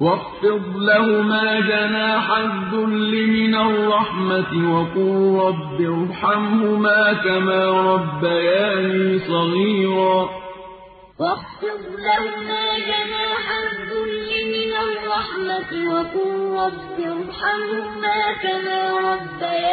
وَاخْفِضْ لَهُمَا جَنَاحَ الذُّلِّ مِنَ الرَّحْمَةِ وَقُل رَّبِّ ارْحَمْهُمَا كَمَا رَبَّيَانِي صَغِيرًا. وَاخْفِضْ لَهُمَا جَنَاحَ الذُّلِّ مِنَ الرَّحْمَةِ وَقُل رَّبِّ ارْحَمْهُمَا كَمَا رَبَّيَانِي